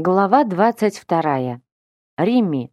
Глава 22. Римми.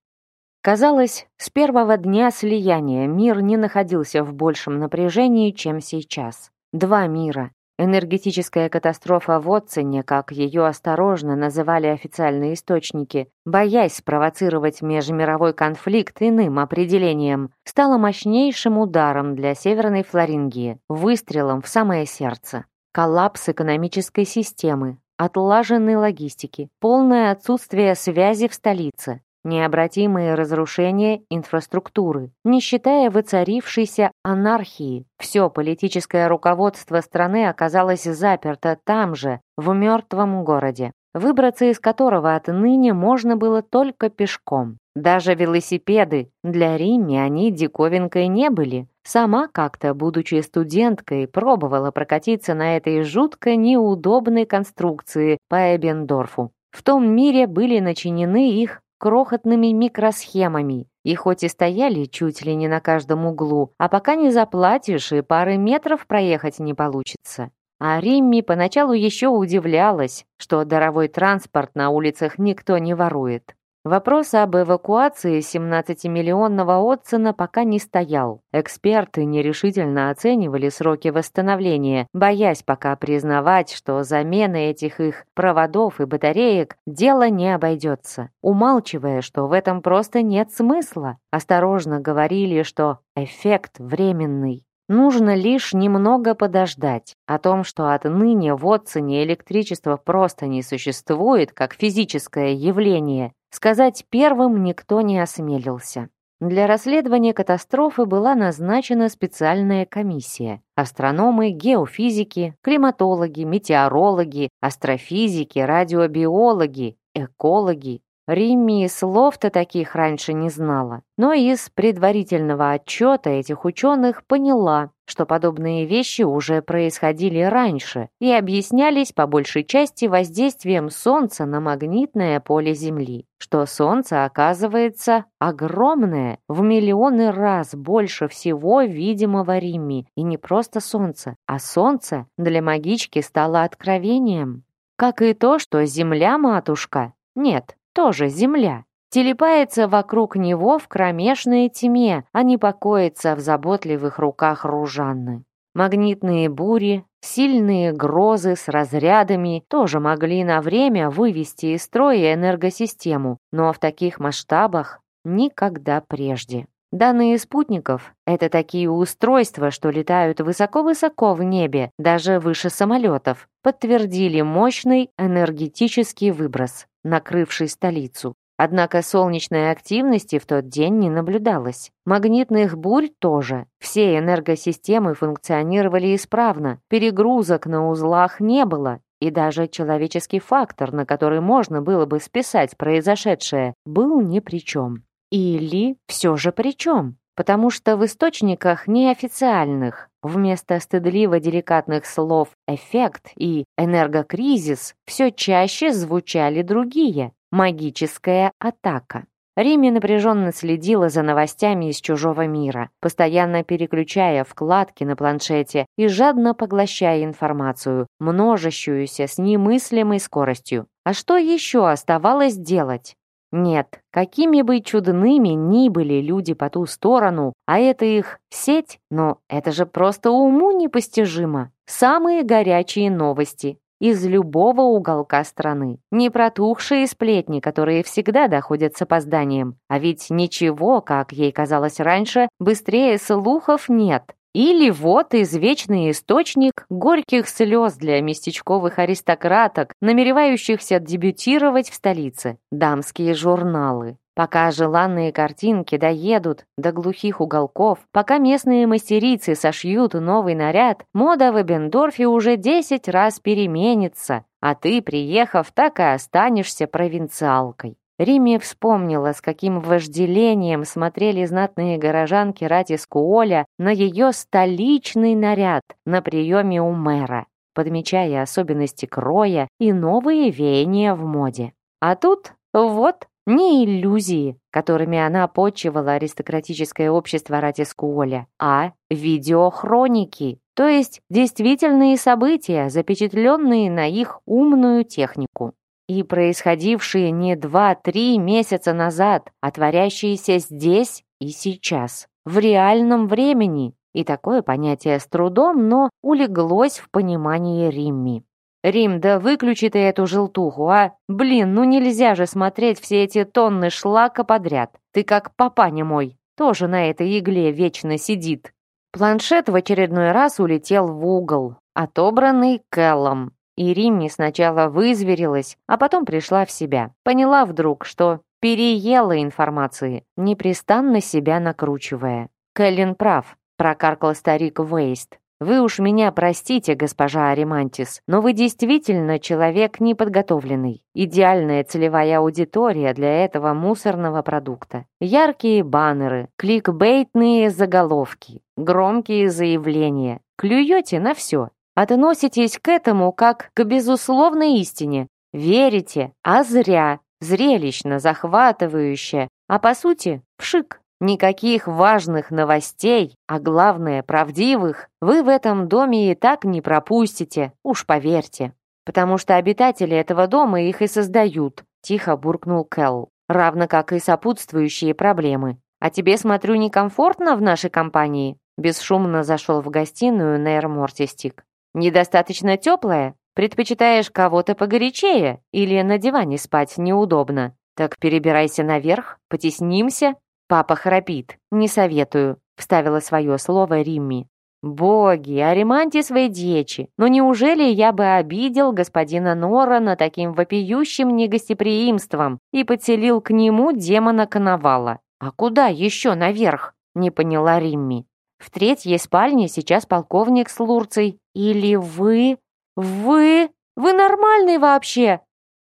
Казалось, с первого дня слияния мир не находился в большем напряжении, чем сейчас. Два мира. Энергетическая катастрофа в Отцене, как ее осторожно называли официальные источники, боясь спровоцировать межмировой конфликт иным определением, стала мощнейшим ударом для Северной Флорингии, выстрелом в самое сердце. Коллапс экономической системы, отлаженной логистики, полное отсутствие связи в столице, необратимые разрушения инфраструктуры, не считая воцарившейся анархии. Все политическое руководство страны оказалось заперто там же, в мертвом городе, выбраться из которого отныне можно было только пешком. Даже велосипеды, для Римми они диковинкой не были. Сама как-то, будучи студенткой, пробовала прокатиться на этой жутко неудобной конструкции по Эбендорфу. В том мире были начинены их крохотными микросхемами, и хоть и стояли чуть ли не на каждом углу, а пока не заплатишь, и пары метров проехать не получится. А Римми поначалу еще удивлялась, что даровой транспорт на улицах никто не ворует. Вопрос об эвакуации 17-миллионного Отсона пока не стоял. Эксперты нерешительно оценивали сроки восстановления, боясь пока признавать, что замены этих их проводов и батареек дело не обойдется. Умалчивая, что в этом просто нет смысла, осторожно говорили, что эффект временный. Нужно лишь немного подождать. О том, что отныне в Отсоне электричество просто не существует как физическое явление, Сказать первым никто не осмелился. Для расследования катастрофы была назначена специальная комиссия. Астрономы, геофизики, климатологи, метеорологи, астрофизики, радиобиологи, экологи. Римми слов-то таких раньше не знала, но из предварительного отчета этих ученых поняла, что подобные вещи уже происходили раньше и объяснялись по большей части воздействием Солнца на магнитное поле Земли, что Солнце оказывается огромное, в миллионы раз больше всего видимого Римми, и не просто Солнце, а Солнце для магички стало откровением. Как и то, что Земля-матушка, нет, тоже Земля, телепается вокруг него в кромешной тьме, а не покоится в заботливых руках Ружанны. Магнитные бури, сильные грозы с разрядами тоже могли на время вывести из строя энергосистему, но в таких масштабах никогда прежде. Данные спутников — это такие устройства, что летают высоко-высоко в небе, даже выше самолетов, подтвердили мощный энергетический выброс, накрывший столицу. Однако солнечной активности в тот день не наблюдалось. Магнитных бурь тоже. Все энергосистемы функционировали исправно, перегрузок на узлах не было, и даже человеческий фактор, на который можно было бы списать произошедшее, был ни при чем. Или все же при чем? Потому что в источниках неофициальных вместо стыдливо-деликатных слов «эффект» и «энергокризис» все чаще звучали другие Магическая атака. Риме напряженно следила за новостями из чужого мира, постоянно переключая вкладки на планшете и жадно поглощая информацию, множащуюся с немыслимой скоростью. А что еще оставалось делать? Нет, какими бы чудными ни были люди по ту сторону, а это их сеть, но это же просто уму непостижимо. Самые горячие новости, из любого уголка страны. Не протухшие сплетни, которые всегда доходят с опозданием. А ведь ничего, как ей казалось раньше, быстрее слухов нет. Или вот извечный источник горьких слез для местечковых аристократок, намеревающихся дебютировать в столице. Дамские журналы. Пока желанные картинки доедут до глухих уголков, пока местные мастерицы сошьют новый наряд, мода в Эбендорфе уже десять раз переменится, а ты, приехав, так и останешься провинциалкой. Риме вспомнила, с каким вожделением смотрели знатные горожанки Рати Скуоля на ее столичный наряд на приеме у мэра, подмечая особенности кроя и новые веяния в моде. А тут вот не иллюзии, которыми она почивала аристократическое общество Ратискуоля, а видеохроники, то есть действительные события, запечатленные на их умную технику. И происходившие не два-три месяца назад, а творящиеся здесь и сейчас, в реальном времени. И такое понятие с трудом, но улеглось в понимании Римми. «Рим, да выключи ты эту желтуху, а! Блин, ну нельзя же смотреть все эти тонны шлака подряд. Ты как папаня мой, тоже на этой игле вечно сидит». Планшет в очередной раз улетел в угол, отобранный Кэллом. И Римми сначала вызверилась, а потом пришла в себя. Поняла вдруг, что переела информации, непрестанно себя накручивая. Кэллин прав, прокаркал старик Вейст. Вы уж меня простите, госпожа Аримантис, но вы действительно человек неподготовленный. Идеальная целевая аудитория для этого мусорного продукта. Яркие баннеры, кликбейтные заголовки, громкие заявления. Клюете на все Относитесь к этому как к безусловной истине. Верите, а зря. Зрелищно, захватывающе, а по сути вшик. Никаких важных новостей, а главное, правдивых, вы в этом доме и так не пропустите, уж поверьте. Потому что обитатели этого дома их и создают, тихо буркнул Кэл, равно как и сопутствующие проблемы. А тебе, смотрю, некомфортно в нашей компании? Бесшумно зашел в гостиную Нейр Мортистик. Недостаточно теплая? Предпочитаешь кого-то погорячее или на диване спать неудобно? Так перебирайся наверх, потеснимся. Папа храпит. Не советую, вставила свое слово Римми. Боги, ариманти свои дечи. Но неужели я бы обидел господина Норана таким вопиющим негостеприимством и подселил к нему демона Коновала? А куда еще наверх? Не поняла Римми. В третьей спальне сейчас полковник с Лурцей. Или вы... Вы... Вы нормальный вообще?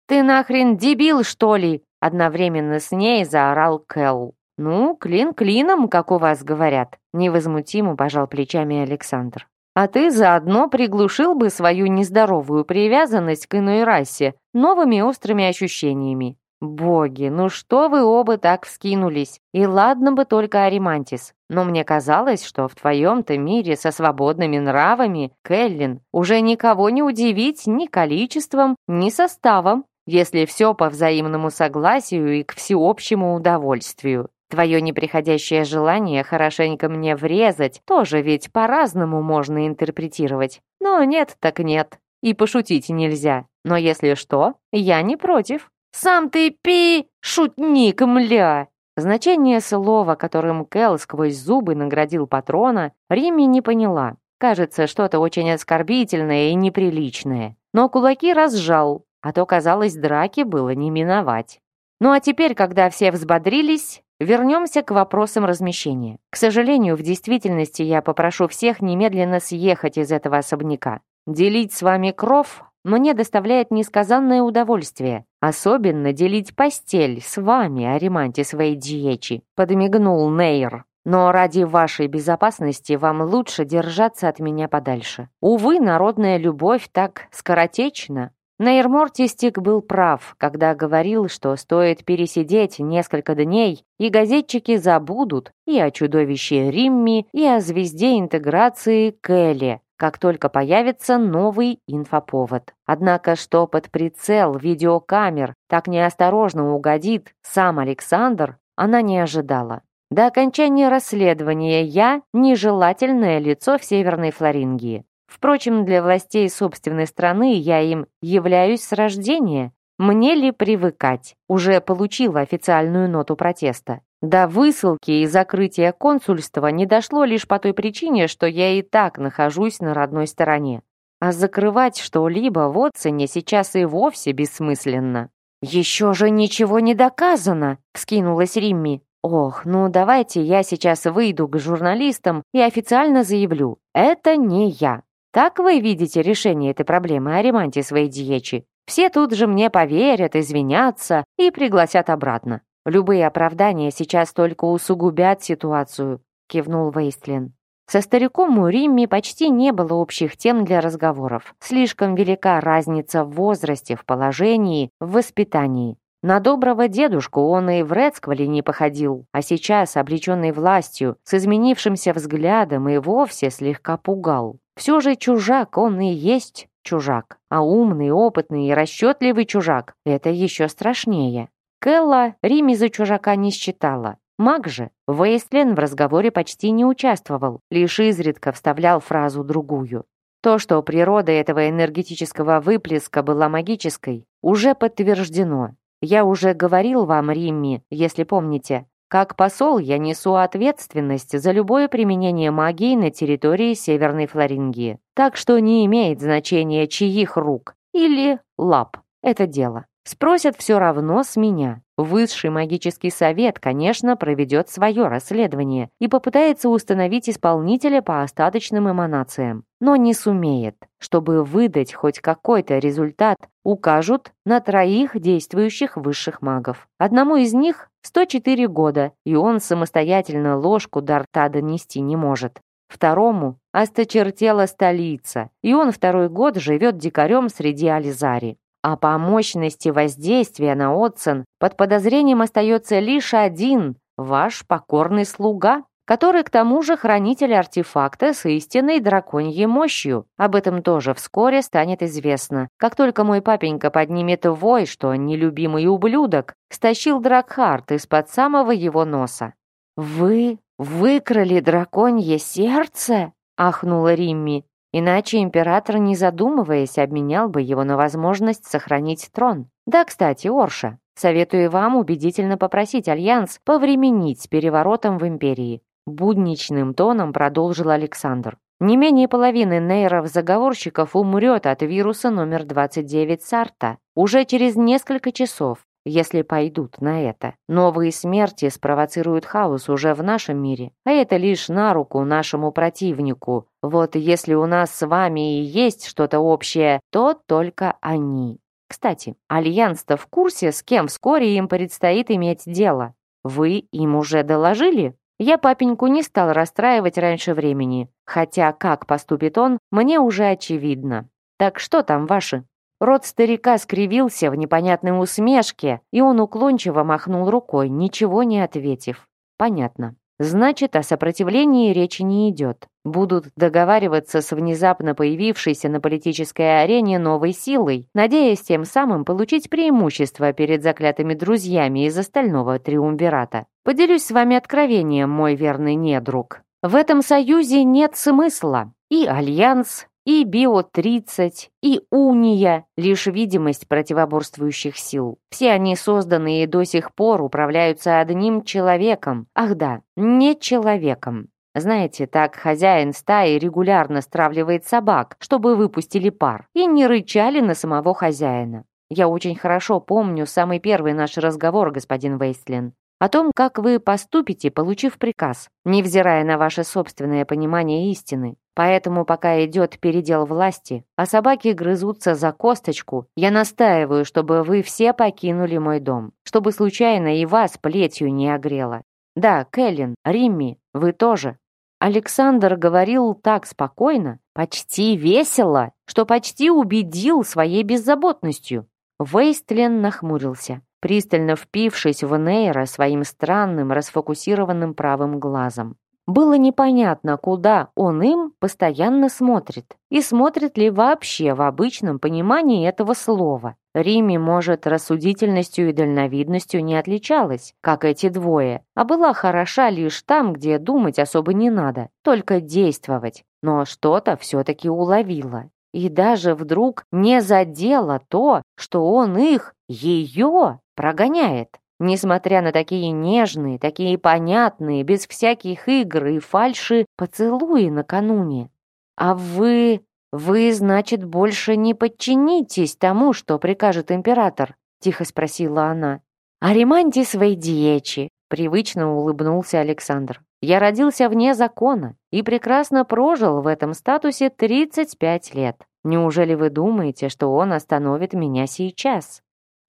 Ты нахрен дебил, что ли? Одновременно с ней заорал Кэл. «Ну, клин клином, как у вас говорят», — невозмутимо пожал плечами Александр. «А ты заодно приглушил бы свою нездоровую привязанность к иной расе новыми острыми ощущениями. Боги, ну что вы оба так вскинулись? И ладно бы только Аримантис, но мне казалось, что в твоем-то мире со свободными нравами, Келлин, уже никого не удивить ни количеством, ни составом, если все по взаимному согласию и к всеобщему удовольствию. Твое неприходящее желание хорошенько мне врезать тоже ведь по-разному можно интерпретировать. Но нет так нет. И пошутить нельзя. Но если что, я не против. «Сам ты пи, шутник, мля!» Значение слова, которым Кэл сквозь зубы наградил патрона, Римми не поняла. Кажется, что-то очень оскорбительное и неприличное. Но кулаки разжал, а то, казалось, драки было не миновать. Ну а теперь, когда все взбодрились, вернемся к вопросам размещения. К сожалению, в действительности я попрошу всех немедленно съехать из этого особняка. Делить с вами кров мне доставляет несказанное удовольствие. Особенно делить постель с вами, Ариманти своей диечи», — подмигнул Нейр. «Но ради вашей безопасности вам лучше держаться от меня подальше. Увы, народная любовь так скоротечна». Нейр Мортистик был прав, когда говорил, что стоит пересидеть несколько дней, и газетчики забудут и о чудовище Римми, и о звезде интеграции Келли, как только появится новый инфоповод. Однако, что под прицел видеокамер так неосторожно угодит сам Александр, она не ожидала. До окончания расследования я – нежелательное лицо в Северной Флорингии. Впрочем, для властей собственной страны я им являюсь с рождения. Мне ли привыкать? Уже получила официальную ноту протеста. До высылки и закрытия консульства не дошло лишь по той причине, что я и так нахожусь на родной стороне. А закрывать что-либо в Отцене сейчас и вовсе бессмысленно. «Еще же ничего не доказано!» — вскинулась Римми. «Ох, ну давайте я сейчас выйду к журналистам и официально заявлю. Это не я. Так вы видите решение этой проблемы о ремонте своей диечи? Все тут же мне поверят, извинятся и пригласят обратно. Любые оправдания сейчас только усугубят ситуацию», — кивнул Вейстлин. Со стариком у Римми почти не было общих тем для разговоров. Слишком велика разница в возрасте, в положении, в воспитании. На доброго дедушку он и в Рецквале не походил, а сейчас, обреченный властью, с изменившимся взглядом и вовсе слегка пугал. Все же чужак он и есть, чужак. А умный, опытный и расчетливый чужак — это еще страшнее. Кэлла Рими за чужака не считала. Маг же Вейстлен в разговоре почти не участвовал, лишь изредка вставлял фразу другую. То, что природа этого энергетического выплеска была магической, уже подтверждено. Я уже говорил вам, Римми, если помните, как посол я несу ответственность за любое применение магии на территории Северной Флорингии. Так что не имеет значения, чьих рук или лап это дело. Спросят все равно с меня. Высший магический совет, конечно, проведет свое расследование и попытается установить исполнителя по остаточным эманациям, но не сумеет. Чтобы выдать хоть какой-то результат, укажут на троих действующих высших магов. Одному из них 104 года, и он самостоятельно ложку до рта донести не может. Второму осточертела столица, и он второй год живет дикарем среди Ализари. А по мощности воздействия на Отсон под подозрением остается лишь один, ваш покорный слуга, который к тому же хранитель артефакта с истинной драконьей мощью. Об этом тоже вскоре станет известно. Как только мой папенька поднимет вой, что нелюбимый ублюдок стащил Дракхарт из-под самого его носа. «Вы выкрали драконье сердце?» — ахнула Римми. Иначе император, не задумываясь, обменял бы его на возможность сохранить трон. Да, кстати, Орша, советую вам убедительно попросить Альянс повременить с переворотом в империи. Будничным тоном продолжил Александр. Не менее половины нейров-заговорщиков умрет от вируса номер 29 Сарта уже через несколько часов, если пойдут на это. Новые смерти спровоцируют хаос уже в нашем мире, а это лишь на руку нашему противнику. Вот если у нас с вами и есть что-то общее, то только они. Кстати, Альянс-то в курсе, с кем вскоре им предстоит иметь дело. Вы им уже доложили? Я папеньку не стал расстраивать раньше времени, хотя как поступит он, мне уже очевидно. Так что там ваши? Рот старика скривился в непонятной усмешке, и он уклончиво махнул рукой, ничего не ответив. Понятно. Значит, о сопротивлении речи не идет. Будут договариваться с внезапно появившейся на политической арене новой силой, надеясь тем самым получить преимущество перед заклятыми друзьями из остального триумвирата. Поделюсь с вами откровением, мой верный недруг. В этом союзе нет смысла. И Альянс, и Био-30, и Уния — лишь видимость противоборствующих сил. Все они созданы и до сих пор управляются одним человеком. Ах да, не человеком. Знаете, так хозяин стаи регулярно стравливает собак, чтобы выпустили пар, и не рычали на самого хозяина. Я очень хорошо помню самый первый наш разговор, господин Вейстлин о том, как вы поступите, получив приказ, невзирая на ваше собственное понимание истины. Поэтому, пока идет передел власти, а собаки грызутся за косточку, я настаиваю, чтобы вы все покинули мой дом, чтобы случайно и вас плетью не огрело. Да, Кэлен, Римми, вы тоже. Александр говорил так спокойно, почти весело, что почти убедил своей беззаботностью. Вейстлен нахмурился пристально впившись в Нейра своим странным расфокусированным правым глазом. Было непонятно, куда он им постоянно смотрит, и смотрит ли вообще в обычном понимании этого слова. Рими, может, рассудительностью и дальновидностью не отличалась, как эти двое, а была хороша лишь там, где думать особо не надо, только действовать. Но что-то все-таки уловила. И даже вдруг не задело то, что он их, ее, Прогоняет. Несмотря на такие нежные, такие понятные, без всяких игр и фальши поцелуи накануне. А вы... вы, значит, больше не подчинитесь тому, что прикажет император? Тихо спросила она. «Ариманти свои диечи», — привычно улыбнулся Александр. «Я родился вне закона и прекрасно прожил в этом статусе 35 лет. Неужели вы думаете, что он остановит меня сейчас?»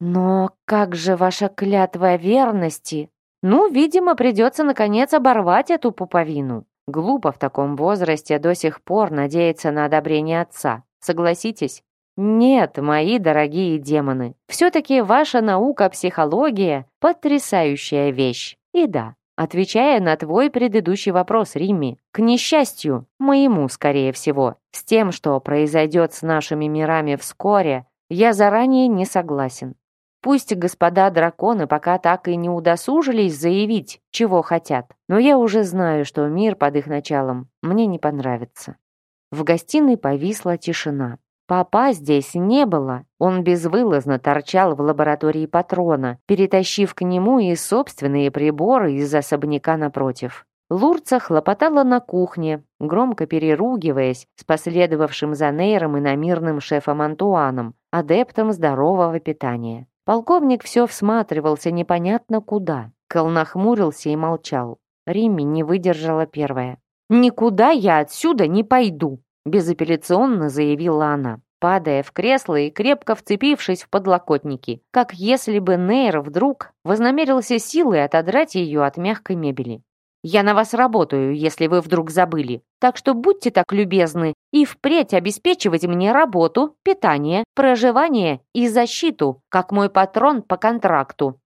«Но как же ваша клятва верности?» «Ну, видимо, придется наконец оборвать эту пуповину. Глупо в таком возрасте до сих пор надеяться на одобрение отца. Согласитесь?» «Нет, мои дорогие демоны, все-таки ваша наука психология — потрясающая вещь. И да, Отвечая на твой предыдущий вопрос, Римми, к несчастью, моему, скорее всего, с тем, что произойдет с нашими мирами вскоре, я заранее не согласен. Пусть господа драконы пока так и не удосужились заявить, чего хотят, но я уже знаю, что мир под их началом мне не понравится. В гостиной повисла тишина. Папа здесь не было. Он безвылазно торчал в лаборатории патрона, перетащив к нему и собственные приборы из особняка напротив. Лурца хлопотала на кухне, громко переругиваясь с последовавшим за Нейром и намирным шефом Антуаном, адептом здорового питания. Полковник все всматривался непонятно куда. Кэл нахмурился и молчал. Римми не выдержала первая. «Никуда я отсюда не пойду!» безапелляционно заявила она, падая в кресло и крепко вцепившись в подлокотники, как если бы Нейр вдруг вознамерился силой отодрать ее от мягкой мебели. «Я на вас работаю, если вы вдруг забыли, так что будьте так любезны и впредь обеспечивать мне работу, питание, проживание и защиту, как мой патрон по контракту».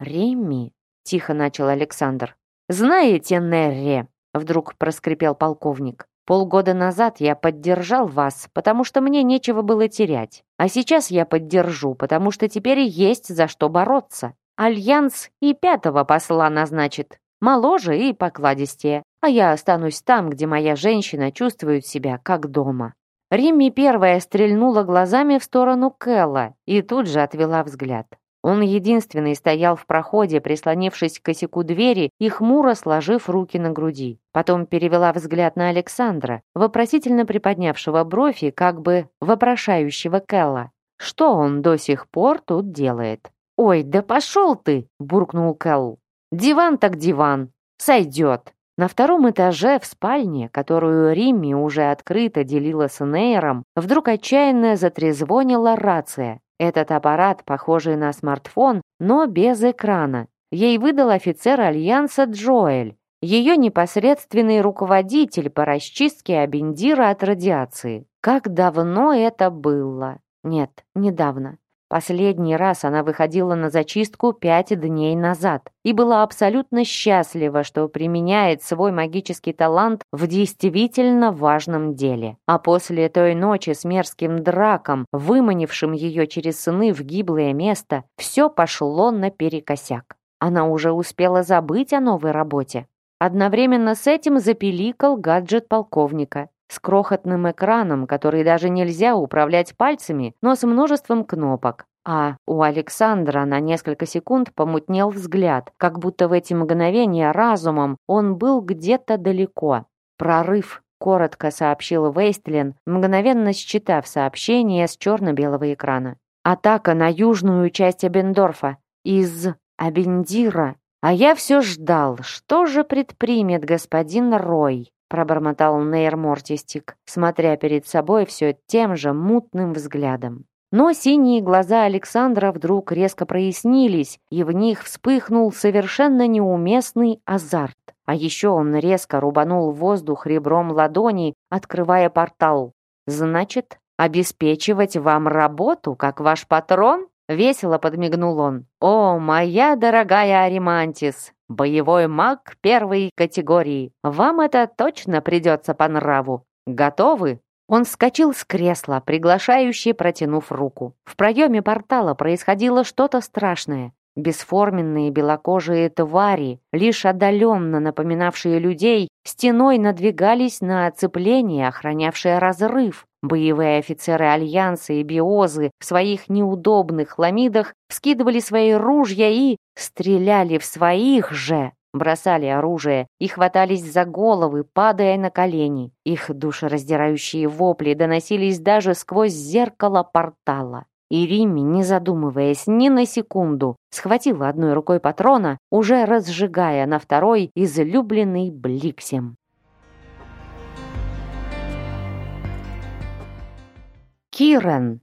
«Ремми», — тихо начал Александр, — «знаете, Нерре», — вдруг проскрипел полковник, Полгода назад я поддержал вас, потому что мне нечего было терять. А сейчас я поддержу, потому что теперь есть за что бороться. Альянс и пятого посла назначит. Моложе и покладистее. А я останусь там, где моя женщина чувствует себя как дома». Римми первая стрельнула глазами в сторону Кэлла и тут же отвела взгляд. Он единственный стоял в проходе, прислонившись к косяку двери и хмуро сложив руки на груди. Потом перевела взгляд на Александра, вопросительно приподнявшего брови, как бы вопрошающего Кэлла. Что он до сих пор тут делает? «Ой, да пошел ты!» — буркнул Кэлл. «Диван так диван. Сойдет». На втором этаже в спальне, которую Римми уже открыто делила с Нейром, вдруг отчаянно затрезвонила рация. Этот аппарат, похожий на смартфон, но без экрана. Ей выдал офицер Альянса Джоэль, ее непосредственный руководитель по расчистке Абендира от радиации. Как давно это было? Нет, недавно. Последний раз она выходила на зачистку пять дней назад и была абсолютно счастлива, что применяет свой магический талант в действительно важном деле. А после той ночи с мерзким драком, выманившим ее через сны в гиблое место, все пошло наперекосяк. Она уже успела забыть о новой работе. Одновременно с этим запиликал гаджет полковника с крохотным экраном, который даже нельзя управлять пальцами, но с множеством кнопок. А у Александра на несколько секунд помутнел взгляд, как будто в эти мгновения разумом он был где-то далеко. «Прорыв», — коротко сообщил Вейстлин, мгновенно считав сообщение с черно-белого экрана. «Атака на южную часть Абендорфа. Из Абендира. А я все ждал, что же предпримет господин Рой?» Пробормотал Нейр Мортистик, смотря перед собой все тем же мутным взглядом. Но синие глаза Александра вдруг резко прояснились, и в них вспыхнул совершенно неуместный азарт. А еще он резко рубанул воздух ребром ладони, открывая портал. «Значит, обеспечивать вам работу, как ваш патрон?» Весело подмигнул он. «О, моя дорогая Аримантис, боевой маг первой категории, вам это точно придется по нраву. Готовы?» Он вскочил с кресла, приглашающе протянув руку. В проеме портала происходило что-то страшное. Бесформенные белокожие твари, лишь отдаленно напоминавшие людей, стеной надвигались на оцепление, охранявшее разрыв. Боевые офицеры Альянса и Биозы в своих неудобных ламидах вскидывали свои ружья и стреляли в своих же бросали оружие и хватались за головы, падая на колени. Их душераздирающие вопли доносились даже сквозь зеркало портала. И Римми, не задумываясь ни на секунду, схватила одной рукой патрона, уже разжигая на второй излюбленный бликсем. Кирен.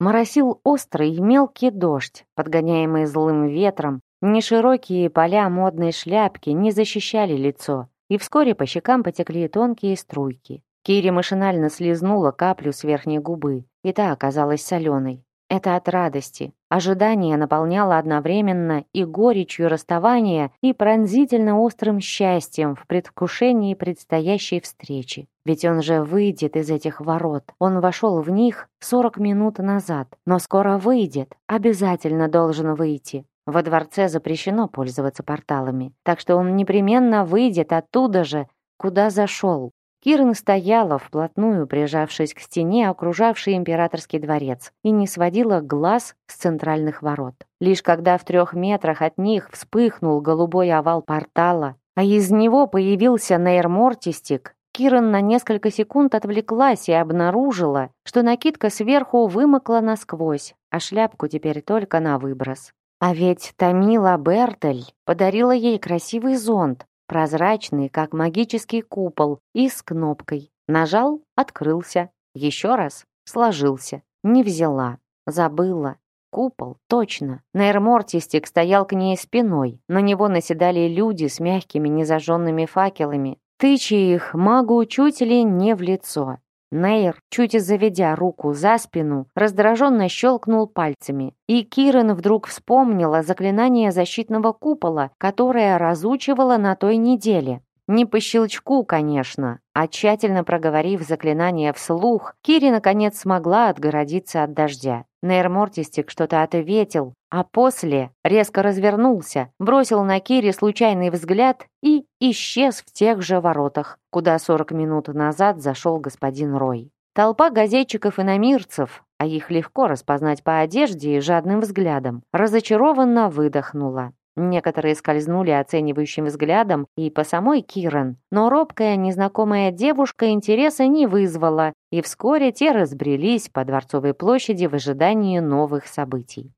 Моросил острый мелкий дождь, подгоняемый злым ветром, Неширокие поля модной шляпки не защищали лицо, и вскоре по щекам потекли тонкие струйки. Кири машинально слезнула каплю с верхней губы, и та оказалась соленой. Это от радости. Ожидание наполняло одновременно и горечью расставания, и пронзительно острым счастьем в предвкушении предстоящей встречи. Ведь он же выйдет из этих ворот. Он вошел в них 40 минут назад, но скоро выйдет, обязательно должен выйти. Во дворце запрещено пользоваться порталами, так что он непременно выйдет оттуда же, куда зашел. Кирн стояла вплотную, прижавшись к стене, окружавшей императорский дворец, и не сводила глаз с центральных ворот. Лишь когда в трех метрах от них вспыхнул голубой овал портала, а из него появился Нейр Мортистик, Киран на несколько секунд отвлеклась и обнаружила, что накидка сверху вымокла насквозь, а шляпку теперь только на выброс. А ведь Тамила Бертель подарила ей красивый зонт, прозрачный, как магический купол, и с кнопкой. Нажал — открылся. Еще раз — сложился. Не взяла. Забыла. Купол, точно. Нейрмортистик стоял к ней спиной. На него наседали люди с мягкими незажженными факелами, тыча их магу чуть ли не в лицо. Нейр, чуть заведя руку за спину, раздраженно щелкнул пальцами, и Кирен вдруг вспомнила заклинание защитного купола, которое разучивала на той неделе. Не по щелчку, конечно, а тщательно проговорив заклинание вслух, Кири наконец смогла отгородиться от дождя. Нейрмортистик что-то ответил, а после резко развернулся, бросил на Кири случайный взгляд и исчез в тех же воротах, куда 40 минут назад зашел господин Рой. Толпа газетчиков и намирцев, а их легко распознать по одежде и жадным взглядам, разочарованно выдохнула. Некоторые скользнули оценивающим взглядом и по самой Киран, но робкая незнакомая девушка интереса не вызвала, и вскоре те разбрелись по Дворцовой площади в ожидании новых событий.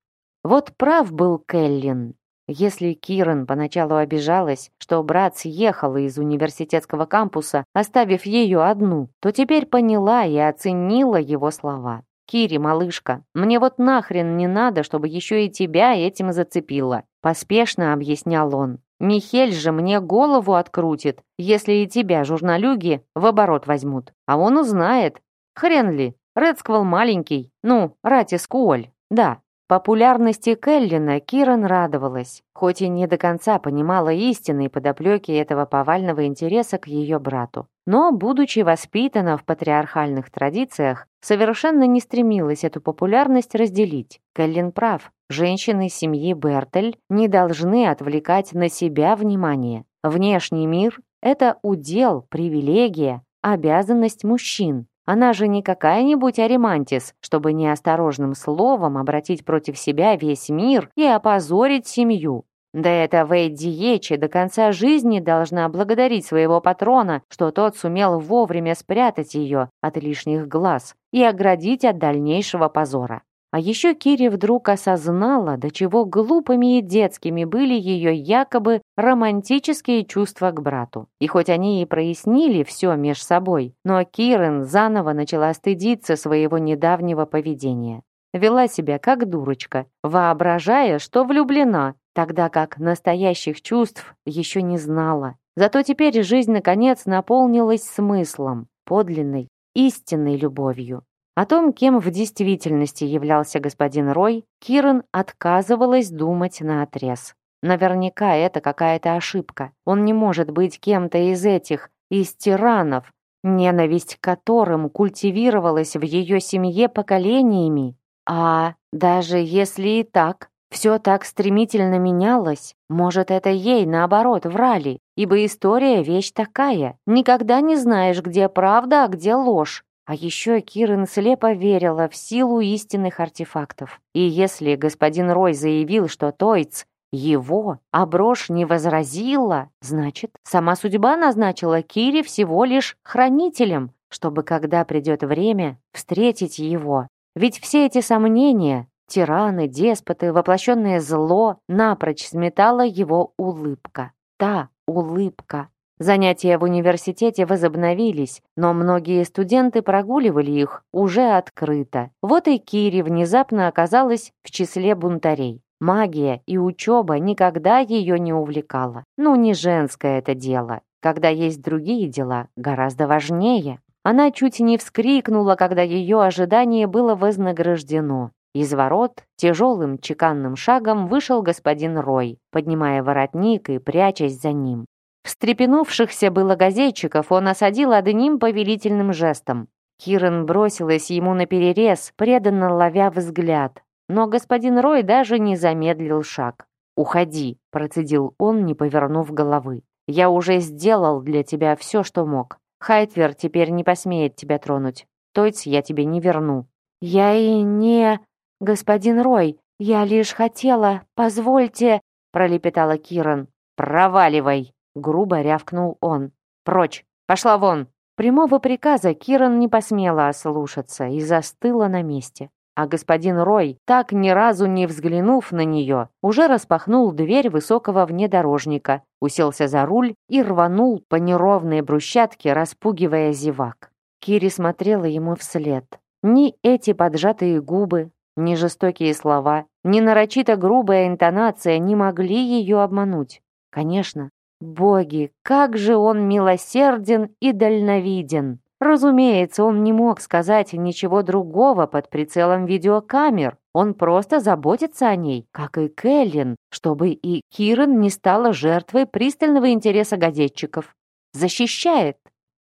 Вот прав был Келлин. Если Киран поначалу обижалась, что брат съехал из университетского кампуса, оставив ее одну, то теперь поняла и оценила его слова. «Кири, малышка, мне вот нахрен не надо, чтобы еще и тебя этим зацепило», поспешно объяснял он. «Михель же мне голову открутит, если и тебя, журналюги, в оборот возьмут. А он узнает. Хрен ли, Редсквал маленький, ну, Ратис Куоль, да, Популярности Келлина Киран радовалась, хоть и не до конца понимала истинные подоплеки этого повального интереса к ее брату. Но, будучи воспитана в патриархальных традициях, совершенно не стремилась эту популярность разделить. Келлин прав, женщины семьи Бертель не должны отвлекать на себя внимание. Внешний мир – это удел, привилегия, обязанность мужчин, она же не какая-нибудь аримантис, чтобы неосторожным словом обратить против себя весь мир и опозорить семью. Да это Вейди Ечи до конца жизни должна благодарить своего патрона, что тот сумел вовремя спрятать ее от лишних глаз и оградить от дальнейшего позора. А еще Кири вдруг осознала, до чего глупыми и детскими были ее якобы романтические чувства к брату. И хоть они и прояснили все меж собой, но Кирен заново начала стыдиться своего недавнего поведения. Вела себя как дурочка, воображая, что влюблена, тогда как настоящих чувств еще не знала. Зато теперь жизнь наконец наполнилась смыслом, подлинной, истинной любовью. О том, кем в действительности являлся господин Рой, Киран отказывалась думать наотрез. Наверняка это какая-то ошибка. Он не может быть кем-то из этих, из тиранов, ненависть к которым культивировалась в ее семье поколениями. А даже если и так, все так стремительно менялось, может, это ей, наоборот, врали, ибо история — вещь такая. Никогда не знаешь, где правда, а где ложь. А еще Кирен слепо верила в силу истинных артефактов. И если господин Рой заявил, что Тойц его, а брошь не возразила, значит, сама судьба назначила Кире всего лишь хранителем, чтобы, когда придет время, встретить его. Ведь все эти сомнения, тираны, деспоты, воплощенное зло, напрочь сметала его улыбка. Та улыбка, Занятия в университете возобновились, но многие студенты прогуливали их уже открыто. Вот и Кири внезапно оказалась в числе бунтарей. Магия и учеба никогда ее не увлекала. Ну, не женское это дело, когда есть другие дела, гораздо важнее. Она чуть не вскрикнула, когда ее ожидание было вознаграждено. Из ворот тяжелым чеканным шагом вышел господин Рой, поднимая воротник и прячась за ним. Встрепенувшихся было газетчиков он осадил одним повелительным жестом. Киран бросилась ему на перерез, преданно ловя взгляд. Но господин Рой даже не замедлил шаг. «Уходи», — процедил он, не повернув головы. «Я уже сделал для тебя все, что мог. Хайтвер теперь не посмеет тебя тронуть. Тойц я тебе не верну». «Я и не...» «Господин Рой, я лишь хотела, позвольте...» пролепетала Киран. «Проваливай!» — грубо рявкнул он. «Прочь! Пошла вон!» Прямого приказа Киран не посмела ослушаться и застыла на месте. А господин Рой, так ни разу не взглянув на нее, уже распахнул дверь высокого внедорожника, уселся за руль и рванул по неровной брусчатке, распугивая зевак. Кири смотрела ему вслед. Ни эти поджатые губы, ни жестокие слова, ни нарочито грубая интонация не могли ее обмануть. Конечно, боги, как же он милосерден и дальновиден! Разумеется, он не мог сказать ничего другого под прицелом видеокамер. Он просто заботится о ней, как и Кэллин, чтобы и Кирен не стала жертвой пристального интереса газетчиков. Защищает.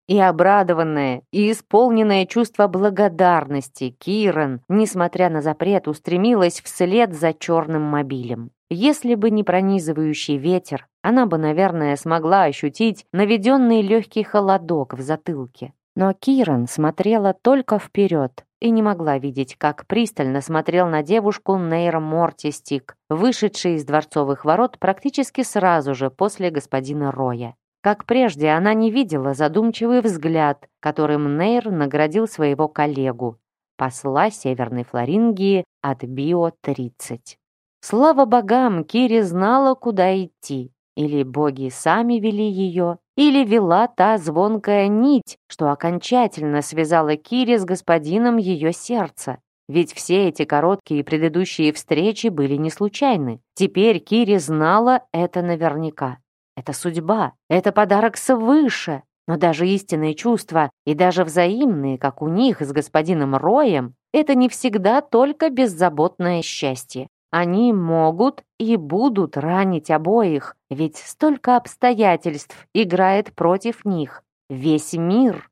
И обрадованная, и исполненное чувство благодарности Киран, несмотря на запрет, устремилась вслед за черным мобилем. Если бы не пронизывающий ветер, она бы, наверное, смогла ощутить наведенный легкий холодок в затылке. Но Киран смотрела только вперед и не могла видеть, как пристально смотрел на девушку Нейр Мортистик, вышедший из дворцовых ворот практически сразу же после господина Роя. Как прежде, она не видела задумчивый взгляд, которым Нейр наградил своего коллегу, посла Северной Флорингии от Био-30. Слава богам, Кири знала, куда идти. Или боги сами вели ее, или вела та звонкая нить, что окончательно связала Кири с господином ее сердца. Ведь все эти короткие предыдущие встречи были не случайны. Теперь Кири знала это наверняка. Это судьба, это подарок свыше. Но даже истинные чувства, и даже взаимные, как у них с господином Роем, это не всегда только беззаботное счастье. Они могут и будут ранить обоих, ведь столько обстоятельств играет против них. Весь мир.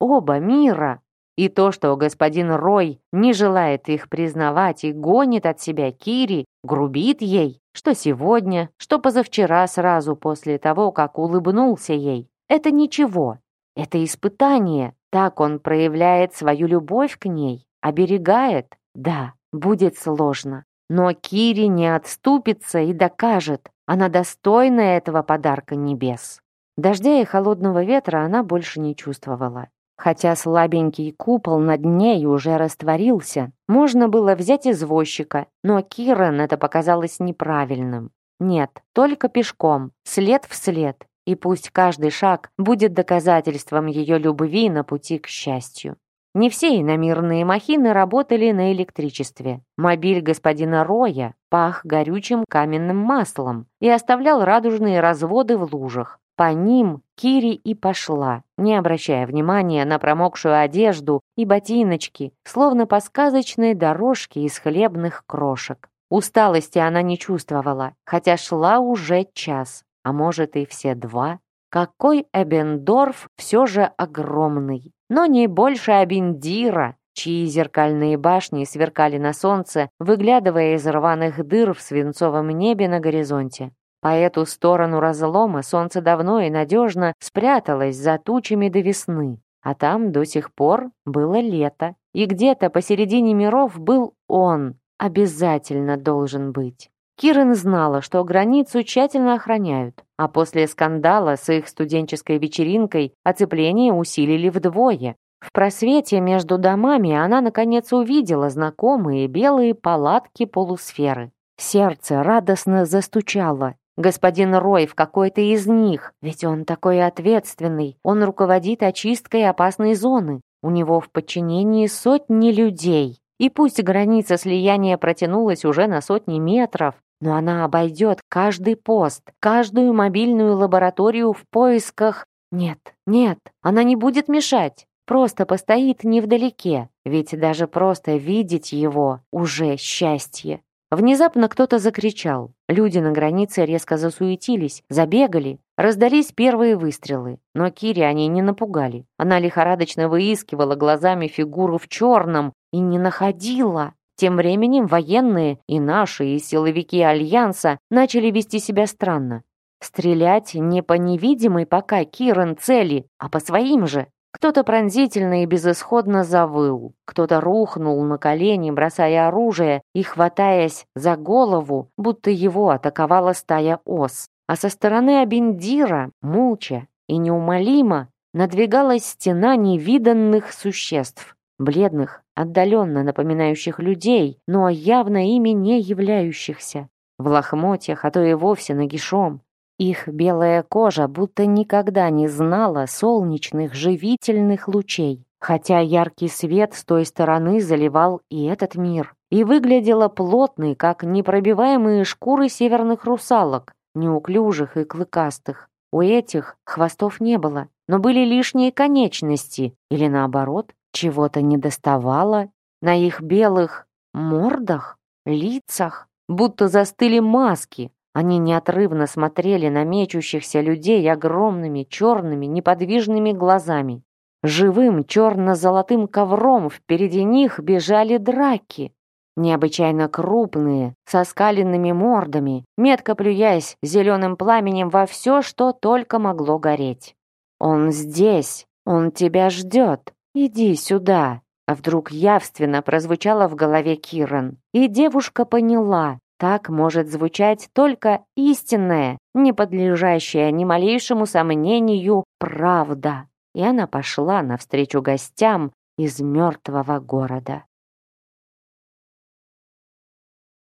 Оба мира. И то, что господин Рой не желает их признавать и гонит от себя Кири, грубит ей, что сегодня, что позавчера сразу после того, как улыбнулся ей. Это ничего. Это испытание. Так он проявляет свою любовь к ней, оберегает. Да, будет сложно. Но Кири не отступится и докажет, она достойна этого подарка небес. Дождя и холодного ветра она больше не чувствовала. Хотя слабенький купол над ней уже растворился, можно было взять извозчика, но Киран это показалось неправильным. Нет, только пешком, след в след, и пусть каждый шаг будет доказательством ее любви на пути к счастью. Не все иномирные махины работали на электричестве. Мобиль господина Роя пах горючим каменным маслом и оставлял радужные разводы в лужах. По ним Кири и пошла, не обращая внимания на промокшую одежду и ботиночки, словно по сказочной дорожке из хлебных крошек. Усталости она не чувствовала, хотя шла уже час, а может и все два. Какой Эбендорф все же огромный, но не больше Абендира, чьи зеркальные башни сверкали на солнце, выглядывая из рваных дыр в свинцовом небе на горизонте. По эту сторону разлома солнце давно и надежно спряталось за тучами до весны, а там до сих пор было лето. И где-то посередине миров был он, обязательно должен быть. Кирен знала, что границу тщательно охраняют, а после скандала с их студенческой вечеринкой оцепление усилили вдвое. В просвете между домами она наконец увидела знакомые белые палатки полусферы. Сердце радостно застучало, Господин Рой в какой-то из них, ведь он такой ответственный. Он руководит очисткой опасной зоны. У него в подчинении сотни людей. И пусть граница слияния протянулась уже на сотни метров, но она обойдет каждый пост, каждую мобильную лабораторию в поисках... Нет, нет, она не будет мешать. просто постоит невдалеке, ведь даже просто видеть его уже счастье. Внезапно кто-то закричал. Люди на границе резко засуетились, забегали. Раздались первые выстрелы, но Кири они не напугали. Она лихорадочно выискивала глазами фигуру в черном и не находила. Тем временем военные и наши, и силовики Альянса начали вести себя странно. Стрелять не по невидимой пока Киран цели, а по своим же. Кто-то пронзительно и безысходно завыл, кто-то рухнул на колени, бросая оружие и хватаясь за голову, будто его атаковала стая ос. А со стороны Абиндира, молча и неумолимо, надвигалась стена невиданных существ, бледных, отдаленно напоминающих людей, но явно ими не являющихся, в лохмотьях, а то и вовсе нагишом, их белая кожа будто никогда не знала солнечных живительных лучей, хотя яркий свет с той стороны заливал и этот мир. И выглядела плотной, как непробиваемые шкуры северных русалок, неуклюжих и клыкастых. У этих хвостов не было, но были лишние конечности, или наоборот, чего-то недоставало. На их белых мордах, лицах будто застыли маски, они неотрывно смотрели на мечущихся людей огромными черными неподвижными глазами. Живым черно-золотым ковром впереди них бежали драки. Необычайно крупные, со скаленными мордами, метко плюясь зеленым пламенем во все, что только могло гореть. «Он здесь! Он тебя ждет! Иди сюда!» Вдруг явственно прозвучало в голове Киран, и девушка поняла, так может звучать только истинная, не подлежащая ни малейшему сомнению правда. И она пошла навстречу гостям из мертвого города.